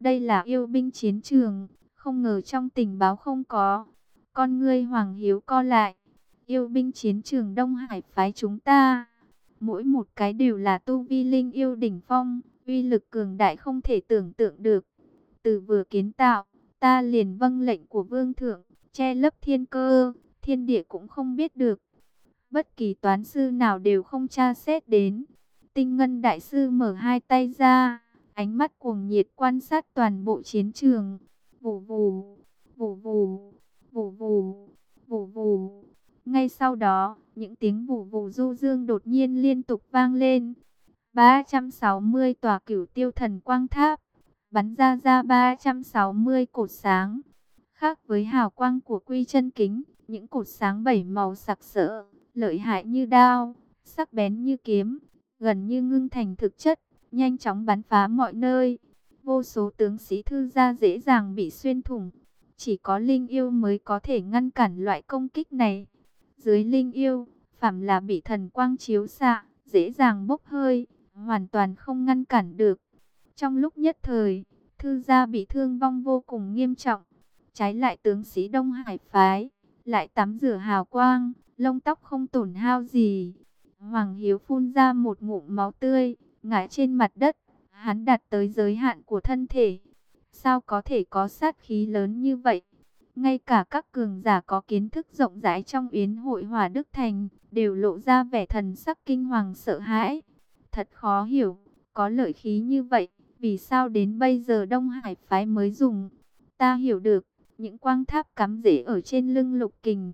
Đây là yêu binh chiến trường, không ngờ trong tình báo không có. Con ngươi Hoàng Hiếu co lại, yêu binh chiến trường Đông Hải phái chúng ta. Mỗi một cái đều là tu vi linh yêu đỉnh phong, uy lực cường đại không thể tưởng tượng được. Từ vừa kiến tạo, ta liền vâng lệnh của vương thượng, che lấp thiên cơ, thiên địa cũng không biết được. Bất kỳ toán sư nào đều không tra xét đến. Tinh ngân đại sư mở hai tay ra, ánh mắt cuồng nhiệt quan sát toàn bộ chiến trường. Vù vù, vù vù, vù vù, vù vù. Ngay sau đó, những tiếng vù vù du dương đột nhiên liên tục vang lên. 360 tòa cửu tiêu thần quang tháp, bắn ra ra 360 cột sáng. Khác với hào quang của quy chân kính, những cột sáng bảy màu sặc sỡ, lợi hại như đao, sắc bén như kiếm, gần như ngưng thành thực chất, nhanh chóng bắn phá mọi nơi. Vô số tướng sĩ thư gia dễ dàng bị xuyên thủng. Chỉ có linh yêu mới có thể ngăn cản loại công kích này. Dưới linh yêu, phạm là bị thần quang chiếu xạ, dễ dàng bốc hơi, hoàn toàn không ngăn cản được. Trong lúc nhất thời, thư gia bị thương vong vô cùng nghiêm trọng. Trái lại tướng sĩ Đông Hải phái, lại tắm rửa hào quang, lông tóc không tổn hao gì. Hoàng Hiếu phun ra một ngụm máu tươi, ngã trên mặt đất, hắn đạt tới giới hạn của thân thể. Sao có thể có sát khí lớn như vậy? Ngay cả các cường giả có kiến thức rộng rãi trong yến hội hòa Đức Thành, đều lộ ra vẻ thần sắc kinh hoàng sợ hãi. Thật khó hiểu, có lợi khí như vậy, vì sao đến bây giờ Đông Hải phái mới dùng? Ta hiểu được, những quang tháp cắm rễ ở trên lưng lục kình.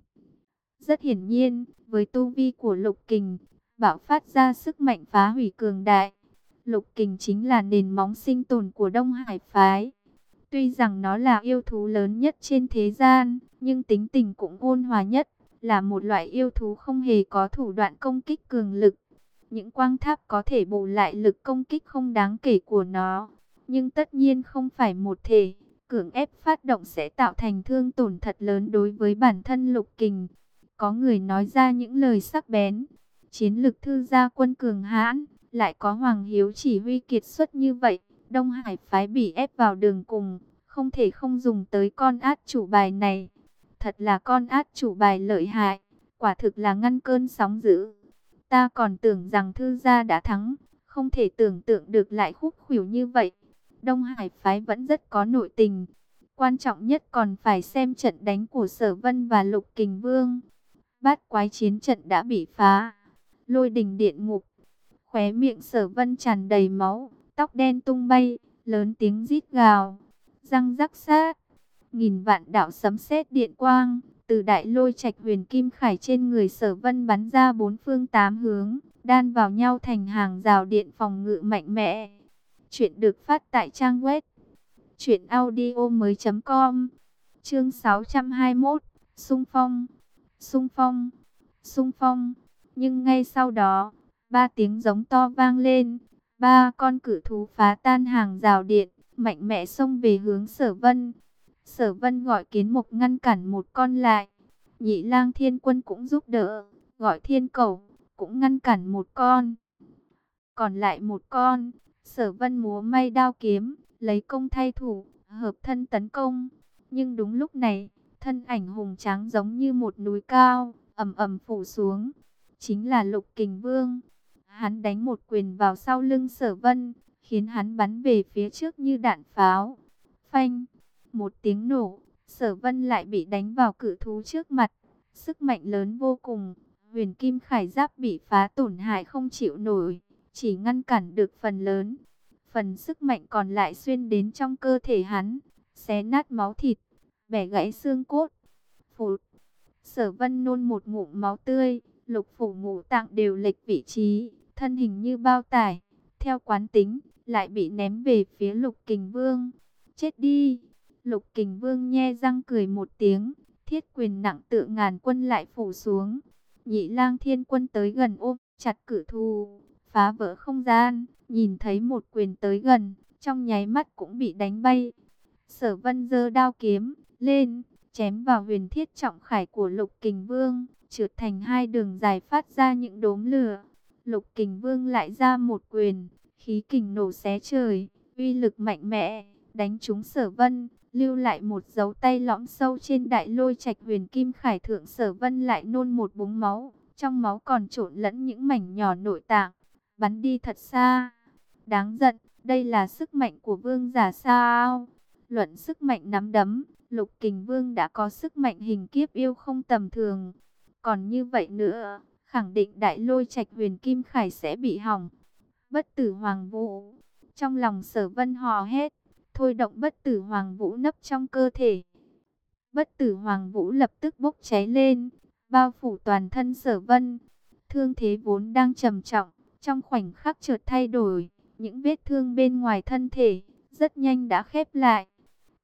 Rất hiển nhiên, với tu vi của lục kình, bạo phát ra sức mạnh phá hủy cường đại. Lục kình chính là nền móng sinh tồn của Đông Hải phái. Tuy rằng nó là yêu thú lớn nhất trên thế gian, nhưng tính tình cũng ôn hòa nhất, là một loại yêu thú không hề có thủ đoạn công kích cường lực. Những quang tháp có thể bù lại lực công kích không đáng kể của nó, nhưng tất nhiên không phải một thể. Cưỡng ép phát động sẽ tạo thành thương tổn thật lớn đối với bản thân lục kình. Có người nói ra những lời sắc bén. Chiến lực thư gia quân cường hãn, lại có Hoàng Hiếu chỉ huy kiệt xuất như vậy. Đông Hải phái bị ép vào đường cùng, không thể không dùng tới con át chủ bài này. Thật là con át chủ bài lợi hại, quả thực là ngăn cơn sóng dữ. Ta còn tưởng rằng thư gia đã thắng, không thể tưởng tượng được lại khúc khuỷu như vậy. Đông Hải phái vẫn rất có nội tình. Quan trọng nhất còn phải xem trận đánh của Sở Vân và Lục Kình Vương. Bát quái chiến trận đã bị phá. Lôi đình điện ngục. Khóe miệng Sở Vân tràn đầy máu, tóc đen tung bay, lớn tiếng rít gào, răng rắc sát. Nghìn vạn đạo sấm sét điện quang, từ đại lôi trạch huyền kim khải trên người Sở Vân bắn ra bốn phương tám hướng, đan vào nhau thành hàng rào điện phòng ngự mạnh mẽ. Chuyện được phát tại trang web truyệnaudiomoi.com. Chương 621, Sung phong, Sung phong, Sung phong. Nhưng ngay sau đó, ba tiếng giống to vang lên, ba con cử thú phá tan hàng rào điện, mạnh mẽ xông về hướng Sở Vân. Sở Vân gọi kiến mục ngăn cản một con lại. Nhị Lang Thiên Quân cũng giúp đỡ, gọi Thiên Cầu cũng ngăn cản một con. Còn lại một con, Sở Vân múa may đao kiếm, lấy công thay thủ, hợp thân tấn công. Nhưng đúng lúc này, thân ảnh hùng tráng giống như một núi cao, ầm ầm phủ xuống. Chính là Lục Kình Vương. Hắn đánh một quyền vào sau lưng Sở Vân, khiến hắn bắn về phía trước như đạn pháo. Phanh, một tiếng nổ, Sở Vân lại bị đánh vào cự thú trước mặt. Sức mạnh lớn vô cùng, huyền kim khải giáp bị phá tổn hại không chịu nổi chỉ ngăn cản được phần lớn. Phần sức mạnh còn lại xuyên đến trong cơ thể hắn, xé nát máu thịt, bẻ gãy xương cốt. Phụt! Sở vân nôn một ngụm máu tươi, lục phủ ngũ tạng đều lệch vị trí, thân hình như bao tải. Theo quán tính, lại bị ném về phía lục kình vương. Chết đi! Lục kình vương nhe răng cười một tiếng, thiết quyền nặng tự ngàn quân lại phủ xuống. Nhị lang thiên quân tới gần ôm, chặt cử thù phá vỡ không gian, nhìn thấy một quyền tới gần, trong nháy mắt cũng bị đánh bay. Sở vân dơ đao kiếm, lên, chém vào huyền thiết trọng khải của lục kình vương, trượt thành hai đường dài phát ra những đốm lửa. Lục kình vương lại ra một quyền, khí kình nổ xé trời, uy lực mạnh mẽ, đánh trúng sở vân, lưu lại một dấu tay lõm sâu trên đại lôi trạch huyền kim khải thượng sở vân lại nôn một búng máu, trong máu còn trộn lẫn những mảnh nhỏ nội tạng, bắn đi thật xa. Đáng giận, đây là sức mạnh của vương giả sao? Luận sức mạnh nắm đấm, lục kình vương đã có sức mạnh hình kiếp yêu không tầm thường. Còn như vậy nữa, khẳng định đại lôi trạch huyền kim khải sẽ bị hỏng. Bất tử hoàng vũ, trong lòng sở vân hò hét, thôi động bất tử hoàng vũ nấp trong cơ thể. Bất tử hoàng vũ lập tức bốc cháy lên, bao phủ toàn thân sở vân. Thương thế vốn đang trầm trọng, trong khoảnh khắc chợt thay đổi, những vết thương bên ngoài thân thể, rất nhanh đã khép lại.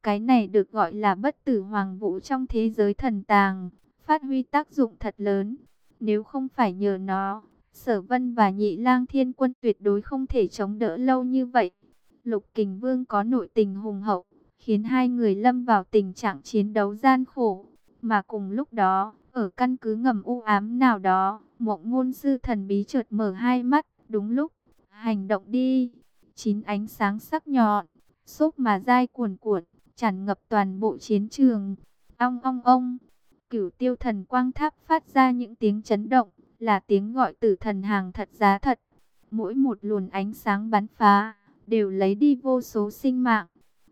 Cái này được gọi là bất tử hoàng vũ trong thế giới thần tàng, phát huy tác dụng thật lớn. Nếu không phải nhờ nó, sở vân và nhị lang thiên quân tuyệt đối không thể chống đỡ lâu như vậy. Lục kình vương có nội tình hùng hậu, khiến hai người lâm vào tình trạng chiến đấu gian khổ. Mà cùng lúc đó, ở căn cứ ngầm u ám nào đó, mộng ngôn sư thần bí chợt mở hai mắt, đúng lúc, hành động đi. Chín ánh sáng sắc nhọn, xốp mà dai cuồn cuộn, tràn ngập toàn bộ chiến trường. Ong ong ong, cửu tiêu thần quang tháp phát ra những tiếng chấn động, là tiếng gọi tử thần hàng thật giá thật. Mỗi một luồn ánh sáng bắn phá, đều lấy đi vô số sinh mạng.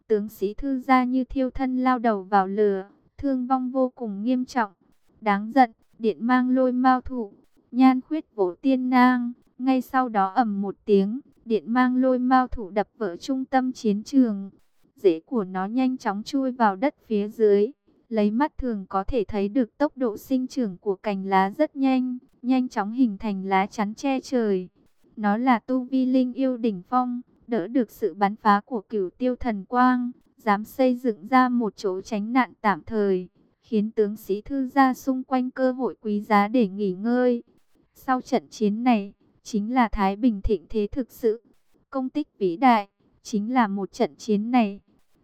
Tướng sĩ thư gia như thiêu thân lao đầu vào lửa, thương vong vô cùng nghiêm trọng. Đáng giận, điện mang lôi mao thủ, nhan khuyết vỗ tiên nang, ngay sau đó ầm một tiếng, điện mang lôi mao thủ đập vỡ trung tâm chiến trường. Rễ của nó nhanh chóng chui vào đất phía dưới. Lấy mắt thường có thể thấy được tốc độ sinh trưởng của cành lá rất nhanh, nhanh chóng hình thành lá chắn che trời. Nó là tu vi linh yêu đỉnh phong, đỡ được sự bắn phá của cửu tiêu thần quang, dám xây dựng ra một chỗ tránh nạn tạm thời, khiến tướng sĩ thư gia xung quanh cơ hội quý giá để nghỉ ngơi. Sau trận chiến này, chính là Thái Bình thịnh thế thực sự, công tích vĩ đại, chính là một trận chiến này.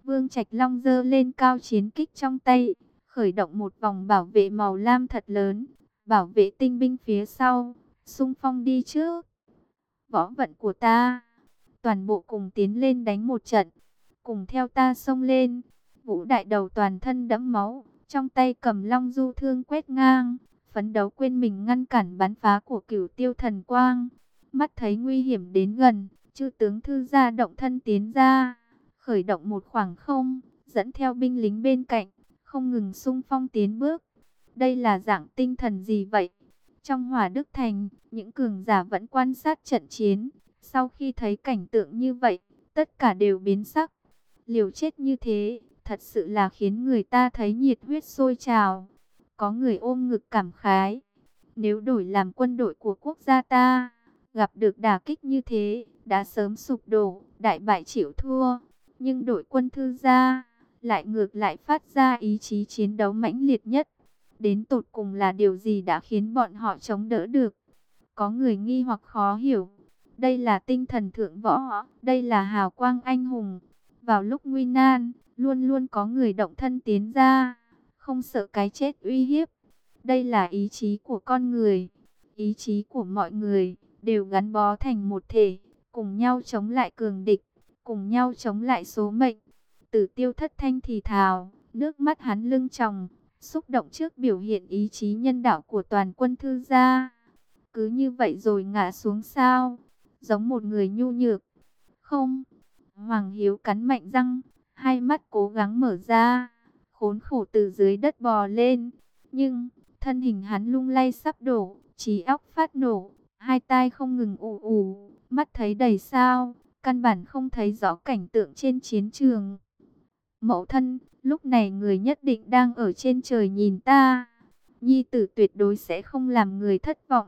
Vương Trạch Long dơ lên cao chiến kích trong tay, khởi động một vòng bảo vệ màu lam thật lớn, bảo vệ tinh binh phía sau, xung phong đi trước. Võ vận của ta, toàn bộ cùng tiến lên đánh một trận, cùng theo ta xông lên. Vũ đại đầu toàn thân đẫm máu, trong tay cầm long du thương quét ngang, phấn đấu quên mình ngăn cản bắn phá của cửu tiêu thần quang. Mắt thấy nguy hiểm đến gần, chư tướng thư gia động thân tiến ra, khởi động một khoảng không, dẫn theo binh lính bên cạnh, không ngừng xung phong tiến bước. Đây là dạng tinh thần gì vậy? Trong hỏa đức thành, những cường giả vẫn quan sát trận chiến. Sau khi thấy cảnh tượng như vậy, tất cả đều biến sắc. Liều chết như thế, thật sự là khiến người ta thấy nhiệt huyết sôi trào. Có người ôm ngực cảm khái. Nếu đổi làm quân đội của quốc gia ta, gặp được đả kích như thế, đã sớm sụp đổ, đại bại chịu thua. Nhưng đội quân thư gia lại ngược lại phát ra ý chí chiến đấu mãnh liệt nhất. Đến tột cùng là điều gì đã khiến bọn họ chống đỡ được? Có người nghi hoặc khó hiểu. Đây là tinh thần thượng võ, đây là hào quang anh hùng. Vào lúc nguy nan, luôn luôn có người động thân tiến ra, không sợ cái chết uy hiếp. Đây là ý chí của con người, ý chí của mọi người, đều gắn bó thành một thể, cùng nhau chống lại cường địch, cùng nhau chống lại số mệnh. Tử tiêu thất thanh thì thào, nước mắt hắn lưng tròng, xúc động trước biểu hiện ý chí nhân đạo của toàn quân thư gia. Cứ như vậy rồi ngã xuống sao, giống một người nhu nhược. Không, Hoàng Hiếu cắn mạnh răng, hai mắt cố gắng mở ra, khốn khổ từ dưới đất bò lên. Nhưng, thân hình hắn lung lay sắp đổ, trí óc phát nổ, hai tai không ngừng ù ù, mắt thấy đầy sao, căn bản không thấy rõ cảnh tượng trên chiến trường. Mẫu thân, lúc này người nhất định đang ở trên trời nhìn ta. Nhi tử tuyệt đối sẽ không làm người thất vọng.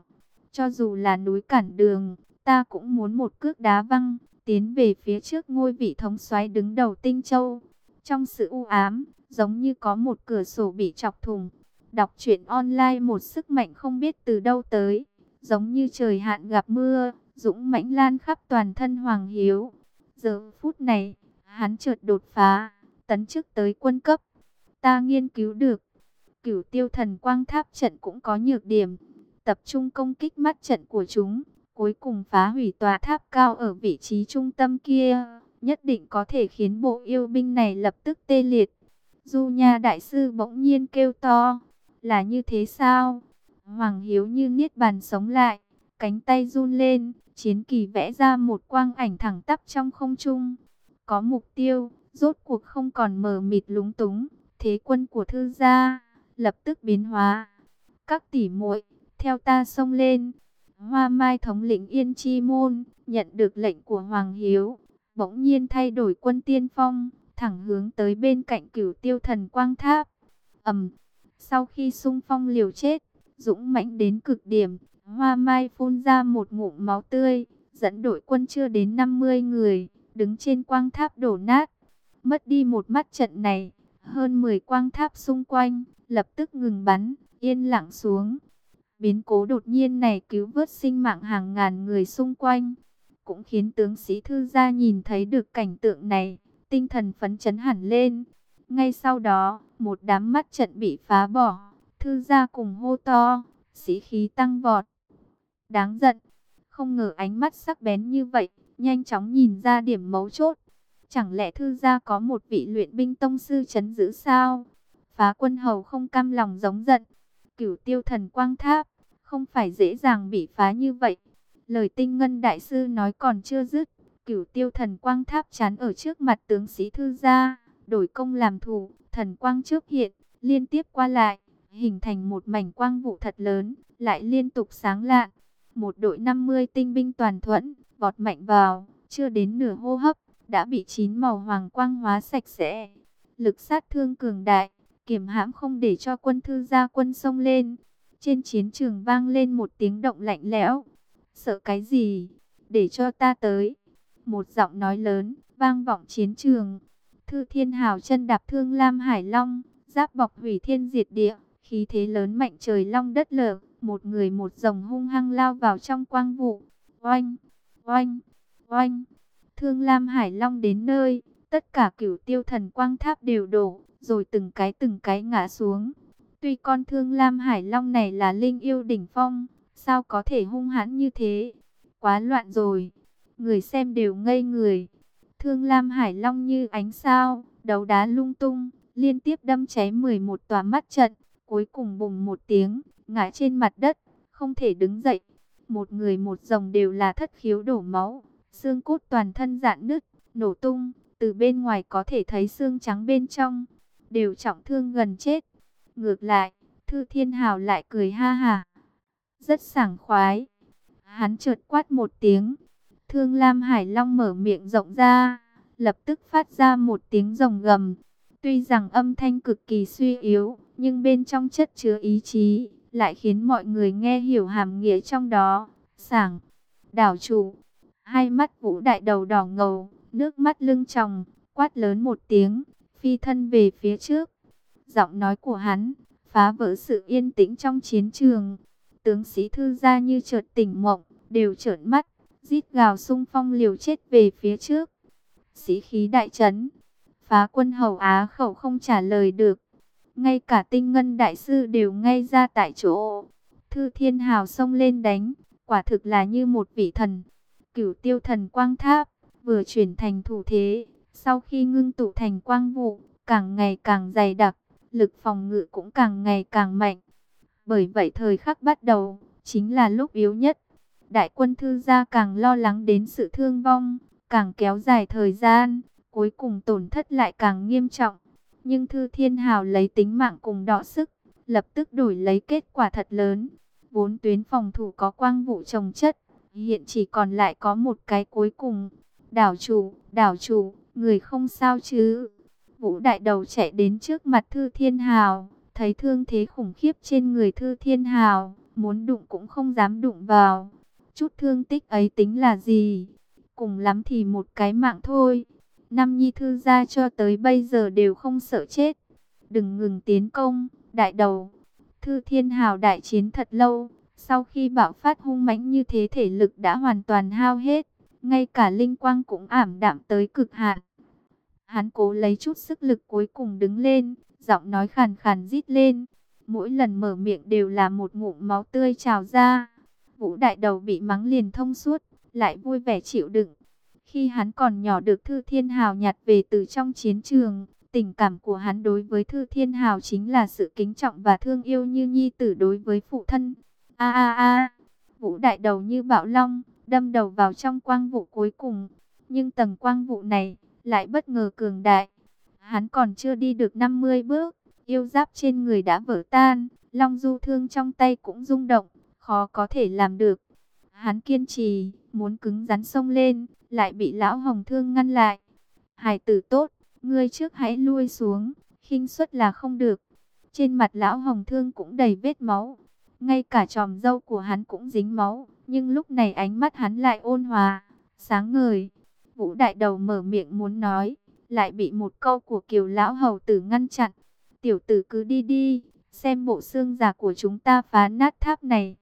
Cho dù là núi cản đường, ta cũng muốn một cước đá văng, tiến về phía trước ngôi vị thống soái đứng đầu tinh châu. Trong sự u ám, giống như có một cửa sổ bị chọc thùng. Đọc truyện online một sức mạnh không biết từ đâu tới, giống như trời hạn gặp mưa, dũng mãnh lan khắp toàn thân Hoàng Hiếu. Giờ phút này, hắn chợt đột phá tấn chức tới quân cấp. Ta nghiên cứu được, cửu tiêu thần quang tháp trận cũng có nhược điểm. Tập trung công kích mắt trận của chúng, cuối cùng phá hủy tòa tháp cao ở vị trí trung tâm kia. nhất định có thể khiến bộ yêu binh này lập tức tê liệt. Du Nha Đại Sư bỗng nhiên kêu to, là như thế sao? Hoàng Hiếu như niết bàn sống lại, cánh tay run lên, chiến kỳ vẽ ra một quang ảnh thẳng tắp trong không trung. Có mục tiêu, rốt cuộc không còn mờ mịt lúng túng, thế quân của thư gia lập tức biến hóa. Các tỷ muội, theo ta xông lên. Hoa Mai thống lĩnh Yên Chi Môn, nhận được lệnh của Hoàng Hiếu, bỗng nhiên thay đổi quân tiên phong, thẳng hướng tới bên cạnh cửu tiêu thần quang tháp. ầm, sau khi xung phong liều chết, dũng mãnh đến cực điểm, Hoa Mai phun ra một ngụm máu tươi, dẫn đội quân chưa đến 50 người, đứng trên quang tháp đổ nát. Mất đi một mắt trận này, hơn 10 quang tháp xung quanh, lập tức ngừng bắn, yên lặng xuống. Biến cố đột nhiên này cứu vớt sinh mạng hàng ngàn người xung quanh, cũng khiến tướng sĩ thư gia nhìn thấy được cảnh tượng này, tinh thần phấn chấn hẳn lên. Ngay sau đó, một đám mắt trận bị phá bỏ, thư gia cùng hô to, sĩ khí tăng vọt. Đáng giận, không ngờ ánh mắt sắc bén như vậy, nhanh chóng nhìn ra điểm mấu chốt. Chẳng lẽ thư gia có một vị luyện binh tông sư chấn giữ sao? Phá quân hầu không cam lòng giống giận. Cửu tiêu thần quang tháp, không phải dễ dàng bị phá như vậy. Lời tinh ngân đại sư nói còn chưa dứt. Cửu tiêu thần quang tháp chán ở trước mặt tướng sĩ thư gia, đổi công làm thủ, thần quang trước hiện, liên tiếp qua lại, hình thành một mảnh quang vụ thật lớn, lại liên tục sáng lạn. Một đội 50 tinh binh toàn thuẫn, vọt mạnh vào, chưa đến nửa hô hấp, đã bị chín màu hoàng quang hóa sạch sẽ. Lực sát thương cường đại, kiểm hãm không để cho quân thư gia quân sông lên. Trên chiến trường vang lên một tiếng động lạnh lẽo. Sợ cái gì? Để cho ta tới. Một giọng nói lớn, vang vọng chiến trường. Thư thiên hào chân đạp thương Lam Hải Long, giáp bọc hủy thiên diệt địa, khí thế lớn mạnh trời long đất lở. Một người một rồng hung hăng lao vào trong quang vụ. Oanh, oanh, oanh. Thương Lam Hải Long đến nơi, tất cả cửu tiêu thần quang tháp đều đổ, rồi từng cái từng cái ngã xuống. Tuy con Thương Lam Hải Long này là linh yêu đỉnh phong, sao có thể hung hãn như thế? Quá loạn rồi, người xem đều ngây người. Thương Lam Hải Long như ánh sao, đấu đá lung tung, liên tiếp đâm cháy 11 tòa mắt trận, cuối cùng bùng một tiếng, ngã trên mặt đất, không thể đứng dậy. Một người một rồng đều là thất khiếu đổ máu, xương cốt toàn thân dạn nứt, nổ tung, từ bên ngoài có thể thấy xương trắng bên trong, đều trọng thương gần chết. Ngược lại, Thư Thiên Hào lại cười ha ha, rất sảng khoái. Hắn chợt quát một tiếng, Thương Lam Hải Long mở miệng rộng ra, lập tức phát ra một tiếng rồng gầm. Tuy rằng âm thanh cực kỳ suy yếu, nhưng bên trong chất chứa ý chí, lại khiến mọi người nghe hiểu hàm nghĩa trong đó. Sảng, đảo chủ, hai mắt vũ đại đầu đỏ ngầu, nước mắt lưng tròng, quát lớn một tiếng, phi thân về phía trước. Giọng nói của hắn, phá vỡ sự yên tĩnh trong chiến trường. Tướng sĩ thư gia như chợt tỉnh mộng, đều trợn mắt, rít gào sung phong liều chết về phía trước. Sĩ khí đại chấn, phá quân hầu Á khẩu không trả lời được. Ngay cả tinh ngân đại sư đều ngay ra tại chỗ. Thư thiên hào xông lên đánh, quả thực là như một vị thần. Cửu tiêu thần quang tháp, vừa chuyển thành thủ thế, sau khi ngưng tụ thành quang vụ, càng ngày càng dày đặc, lực phòng ngự cũng càng ngày càng mạnh. Bởi vậy thời khắc bắt đầu, chính là lúc yếu nhất. Đại quân thư gia càng lo lắng đến sự thương vong, càng kéo dài thời gian, cuối cùng tổn thất lại càng nghiêm trọng. Nhưng Thư Thiên Hào lấy tính mạng cùng đọ sức, lập tức đổi lấy kết quả thật lớn. Vốn tuyến phòng thủ có quang vụ trồng chất, hiện chỉ còn lại có một cái cuối cùng. Đảo chủ, đảo chủ, người không sao chứ? Vũ đại đầu chạy đến trước mặt Thư Thiên Hào, thấy thương thế khủng khiếp trên người Thư Thiên Hào, muốn đụng cũng không dám đụng vào. Chút thương tích ấy tính là gì? Cùng lắm thì một cái mạng thôi. Năm Nhi Thư gia cho tới bây giờ đều không sợ chết. Đừng ngừng tiến công, đại đầu. Thư Thiên Hào đại chiến thật lâu, sau khi bạo phát hung mãnh như thế thể lực đã hoàn toàn hao hết, ngay cả linh quang cũng ảm đạm tới cực hạn. Hắn cố lấy chút sức lực cuối cùng đứng lên, giọng nói khàn khàn rít lên. Mỗi lần mở miệng đều là một ngụm máu tươi trào ra. Vũ đại đầu bị mắng liền thông suốt, lại vui vẻ chịu đựng. Khi hắn còn nhỏ được Thư Thiên Hào nhặt về từ trong chiến trường, tình cảm của hắn đối với Thư Thiên Hào chính là sự kính trọng và thương yêu như nhi tử đối với phụ thân. A a a, vũ đại đầu như bạo long, đâm đầu vào trong quang vụ cuối cùng. Nhưng tầng quang vụ này lại bất ngờ cường đại. Hắn còn chưa đi được 50 bước, yêu giáp trên người đã vỡ tan, long du thương trong tay cũng rung động, khó có thể làm được. Hắn kiên trì, muốn cứng rắn sông lên, lại bị lão hồng thương ngăn lại. Hải tử tốt, ngươi trước hãy lui xuống, khinh suất là không được. Trên mặt lão hồng thương cũng đầy vết máu, ngay cả tròm dâu của hắn cũng dính máu, nhưng lúc này ánh mắt hắn lại ôn hòa, sáng ngời. Vũ đại đầu mở miệng muốn nói, lại bị một câu của kiều lão hầu tử ngăn chặn. Tiểu tử cứ đi đi, xem bộ xương giả của chúng ta phá nát tháp này.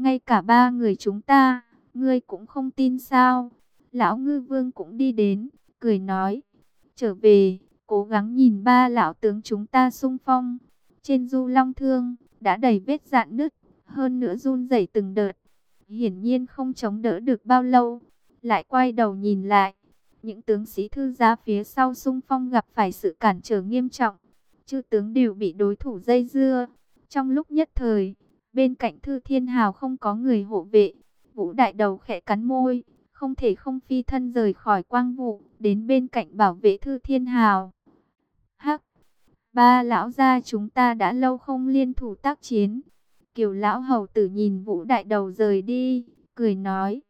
Ngay cả ba người chúng ta, ngươi cũng không tin sao. Lão ngư vương cũng đi đến, cười nói. Trở về, cố gắng nhìn ba lão tướng chúng ta sung phong. Trên du long thương, đã đầy vết dạn nứt, hơn nữa run rẩy từng đợt. Hiển nhiên không chống đỡ được bao lâu, lại quay đầu nhìn lại. Những tướng sĩ thư gia phía sau sung phong gặp phải sự cản trở nghiêm trọng. Chư tướng đều bị đối thủ dây dưa. Trong lúc nhất thời, bên cạnh thư thiên hào không có người hộ vệ. Vũ đại đầu khẽ cắn môi, không thể không phi thân rời khỏi quang vụ, đến bên cạnh bảo vệ thư thiên hào. Hắc, ba lão gia chúng ta đã lâu không liên thủ tác chiến. Kiều lão hầu tử nhìn vũ đại đầu rời đi, cười nói.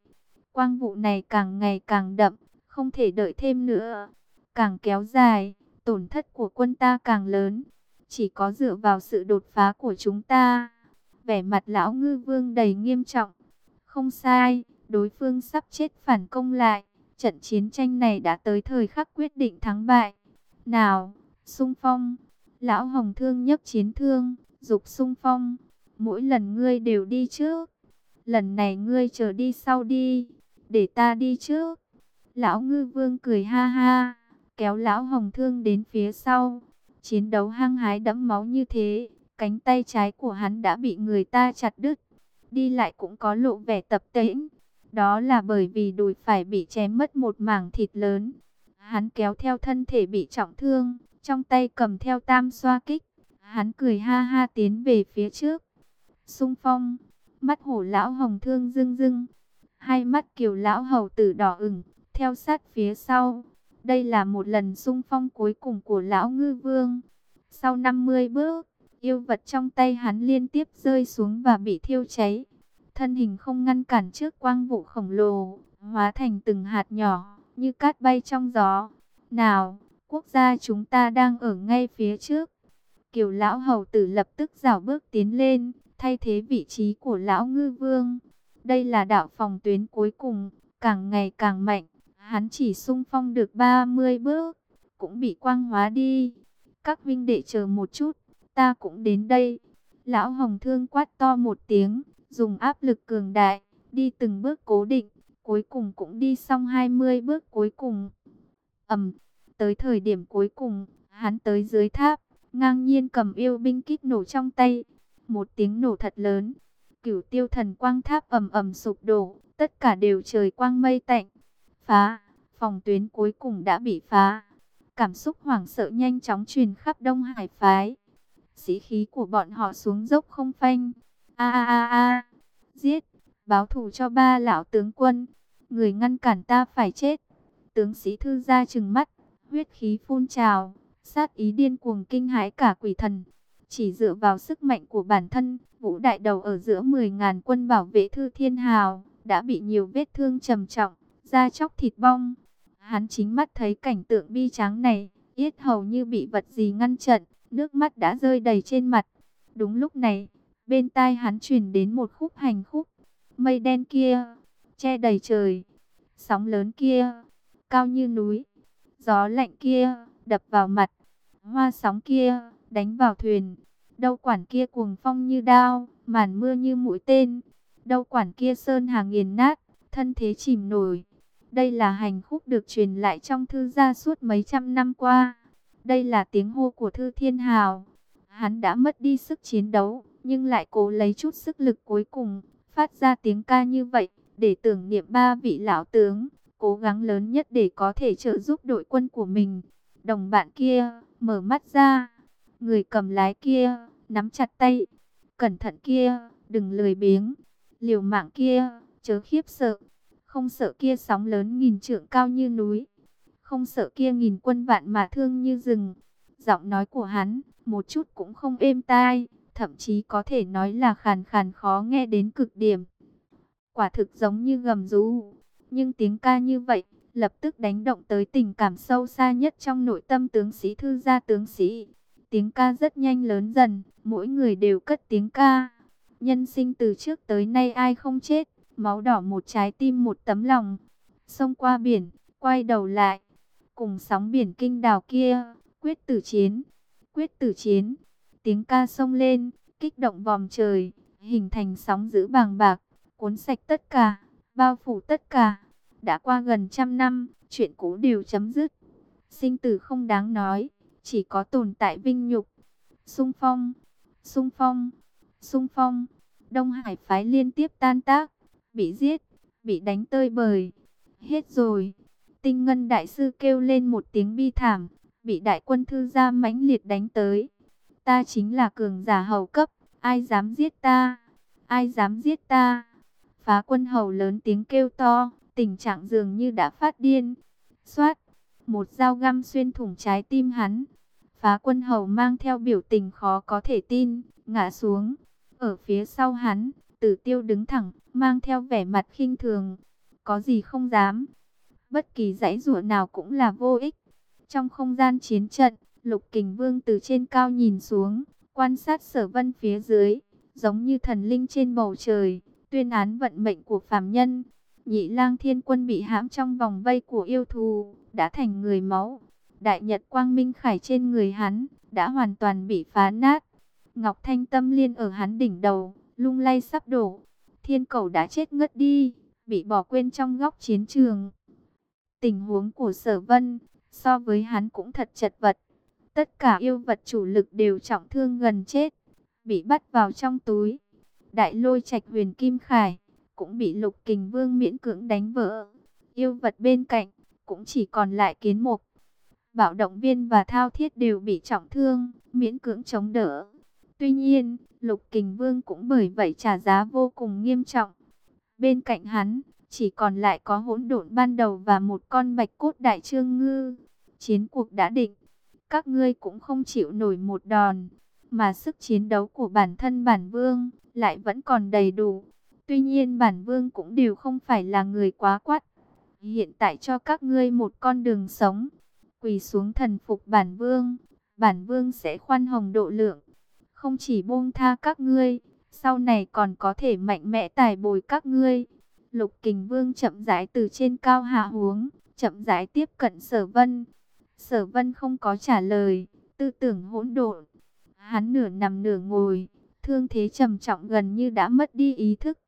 Quang vụ này càng ngày càng đậm, không thể đợi thêm nữa. Càng kéo dài, tổn thất của quân ta càng lớn. Chỉ có dựa vào sự đột phá của chúng ta. Vẻ mặt lão ngư vương đầy nghiêm trọng. Không sai, đối phương sắp chết phản công lại. Trận chiến tranh này đã tới thời khắc quyết định thắng bại. Nào, sung phong. Lão Hồng Thương nhấc chiến thương, dục sung phong. Mỗi lần ngươi đều đi trước. Lần này ngươi chờ đi sau đi. Để ta đi trước. Lão ngư vương cười ha ha. Kéo lão hồng thương đến phía sau. Chiến đấu hăng hái đẫm máu như thế. Cánh tay trái của hắn đã bị người ta chặt đứt. Đi lại cũng có lộ vẻ tập tễnh. Đó là bởi vì đùi phải bị chém mất một mảng thịt lớn. Hắn kéo theo thân thể bị trọng thương. Trong tay cầm theo tam xoa kích. Hắn cười ha ha tiến về phía trước sung phong, mắt hổ lão hồng thương rưng rưng, hai mắt kiều lão hầu tử đỏ ửng, theo sát phía sau. Đây là một lần sung phong cuối cùng của lão ngư vương. Sau 50 bước, yêu vật trong tay hắn liên tiếp rơi xuống và bị thiêu cháy. Thân hình không ngăn cản trước quang vụ khổng lồ, hóa thành từng hạt nhỏ, như cát bay trong gió. Nào, quốc gia chúng ta đang ở ngay phía trước. Kiều lão hầu tử lập tức rảo bước tiến lên, thay thế vị trí của lão ngư vương. Đây là đạo phòng tuyến cuối cùng, càng ngày càng mạnh, hắn chỉ sung phong được 30 bước, cũng bị quang hóa đi. Các vinh đệ chờ một chút, ta cũng đến đây. Lão Hồng Thương quát to một tiếng, dùng áp lực cường đại, đi từng bước cố định, cuối cùng cũng đi xong 20 bước cuối cùng. Ẩm, tới thời điểm cuối cùng, hắn tới dưới tháp, ngang nhiên cầm yêu binh kích nổ trong tay, một tiếng nổ thật lớn. Cửu tiêu thần quang tháp ầm ầm sụp đổ, tất cả đều trời quang mây tạnh. Phá, phòng tuyến cuối cùng đã bị phá. Cảm xúc hoảng sợ nhanh chóng truyền khắp Đông Hải phái. Sĩ khí của bọn họ xuống dốc không phanh. A a a a, giết, báo thù cho ba lão tướng quân. Người ngăn cản ta phải chết. Tướng sĩ thư ra trừng mắt, huyết khí phun trào, sát ý điên cuồng kinh hãi cả quỷ thần. Chỉ dựa vào sức mạnh của bản thân, Vũ Đại Đầu ở giữa 10.000 quân bảo vệ Thư Thiên Hào, đã bị nhiều vết thương trầm trọng, da chóc thịt bong. Hắn chính mắt thấy cảnh tượng bi tráng này, yết hầu như bị vật gì ngăn chặn, nước mắt đã rơi đầy trên mặt. Đúng lúc này, bên tai hắn truyền đến một khúc hành khúc, mây đen kia, che đầy trời, sóng lớn kia, cao như núi, gió lạnh kia, đập vào mặt, hoa sóng kia đánh vào thuyền. Đâu quản kia cuồng phong như đao, màn mưa như mũi tên. Đâu quản kia sơn hàng nghiền nát, thân thế chìm nổi. Đây là hành khúc được truyền lại trong thư gia suốt mấy trăm năm qua. Đây là tiếng hô của thư thiên hào. Hắn đã mất đi sức chiến đấu, nhưng lại cố lấy chút sức lực cuối cùng, phát ra tiếng ca như vậy, để tưởng niệm ba vị lão tướng, cố gắng lớn nhất để có thể trợ giúp đội quân của mình. Đồng bạn kia, mở mắt ra, người cầm lái kia, nắm chặt tay, cẩn thận kia, đừng lười biếng, liều mạng kia, chớ khiếp sợ, không sợ kia sóng lớn nghìn trượng cao như núi, không sợ kia nghìn quân vạn mà thương như rừng. Giọng nói của hắn, một chút cũng không êm tai, thậm chí có thể nói là khàn khàn khó nghe đến cực điểm. Quả thực giống như gầm rú, nhưng tiếng ca như vậy, lập tức đánh động tới tình cảm sâu xa nhất trong nội tâm tướng sĩ thư gia tướng sĩ. Tiếng ca rất nhanh lớn dần, mỗi người đều cất tiếng ca. Nhân sinh từ trước tới nay ai không chết, máu đỏ một trái tim một tấm lòng. Xông qua biển, quay đầu lại, cùng sóng biển kinh đảo kia, quyết tử chiến, quyết tử chiến. Tiếng ca sông lên, kích động vòm trời, hình thành sóng dữ bàng bạc, cuốn sạch tất cả, bao phủ tất cả. Đã qua gần trăm năm, chuyện cũ đều chấm dứt. Sinh tử không đáng nói, chỉ có tồn tại vinh nhục. Sung phong, sung phong, sung phong. Đông Hải phái liên tiếp tan tác, bị giết, bị đánh tơi bời. Hết rồi. Tinh Ngân Đại Sư kêu lên một tiếng bi thảm, bị đại quân thư gia mãnh liệt đánh tới. Ta chính là cường giả hầu cấp, ai dám giết ta? Ai dám giết ta? Phá quân hầu lớn tiếng kêu to, tình trạng dường như đã phát điên. Xoát, một dao găm xuyên thủng trái tim hắn. Phá quân hầu mang theo biểu tình khó có thể tin, ngã xuống. Ở phía sau hắn, tử tiêu đứng thẳng, mang theo vẻ mặt khinh thường. Có gì không dám. Bất kỳ dãy rủa nào cũng là vô ích. Trong không gian chiến trận, Lục Kình Vương từ trên cao nhìn xuống, quan sát sở vân phía dưới, giống như thần linh trên bầu trời, tuyên án vận mệnh của phàm nhân. Nhị lang thiên quân bị hãm trong vòng vây của yêu thù, đã thành người máu. Đại nhật quang minh khải trên người hắn, đã hoàn toàn bị phá nát. Ngọc Thanh tâm liên ở hắn đỉnh đầu, lung lay sắp đổ. Thiên cầu đã chết ngất đi, bị bỏ quên trong góc chiến trường. Tình huống của sở vân, so với hắn cũng thật chật vật. Tất cả yêu vật chủ lực đều trọng thương gần chết, bị bắt vào trong túi. Đại lôi trạch huyền kim khải, cũng bị lục kình vương miễn cưỡng đánh vỡ. Yêu vật bên cạnh, cũng chỉ còn lại kiến mục. Bảo động viên và thao thiết đều bị trọng thương, miễn cưỡng chống đỡ. Tuy nhiên, lục kình vương cũng bởi vậy trả giá vô cùng nghiêm trọng. Bên cạnh hắn, chỉ còn lại có hỗn độn ban đầu và một con bạch cốt đại trương ngư. Chiến cuộc đã định, các ngươi cũng không chịu nổi một đòn, mà sức chiến đấu của bản thân bản vương lại vẫn còn đầy đủ. Tuy nhiên bản vương cũng đều không phải là người quá quát. Hiện tại cho các ngươi một con đường sống. Quỳ xuống thần phục bản vương. Bản vương sẽ khoan hồng độ lượng. Không chỉ buông tha các ngươi. Sau này còn có thể mạnh mẽ tài bồi các ngươi. Lục kình vương chậm rãi từ trên cao hạ huống. Chậm rãi tiếp cận sở vân. Sở vân không có trả lời. Tư tưởng hỗn độn. Hắn nửa nằm nửa ngồi. Thương thế trầm trọng gần như đã mất đi ý thức.